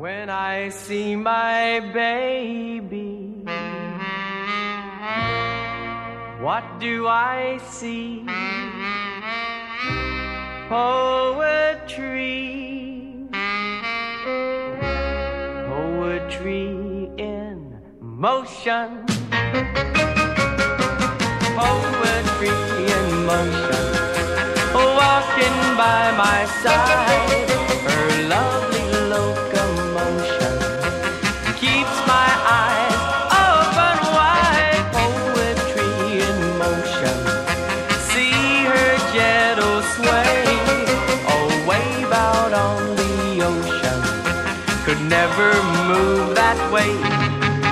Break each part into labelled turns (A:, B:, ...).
A: When I see my baby, what do I see? Poetry, poetry in motion, poetry in motion, walking by my side, her lovely could never move that way.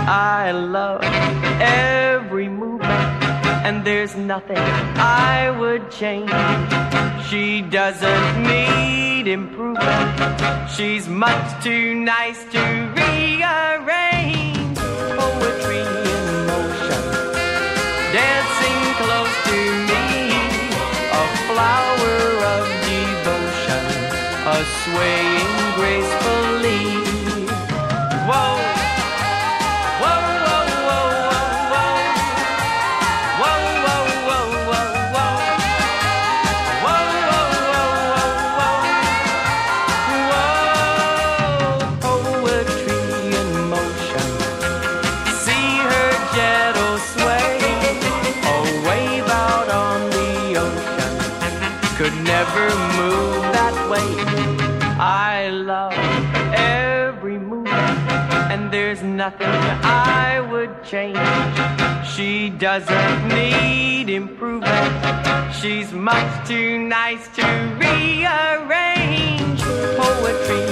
A: I love every movement, and there's nothing I would change. She doesn't need improvement. She's much too nice to rearrange. Poetry in motion, dancing close to me. A flower of devotion, a swaying gracefully. Could never move that way. I love and there's nothing I would change. She doesn't need improvement. She's much too nice to rearrange. Poetry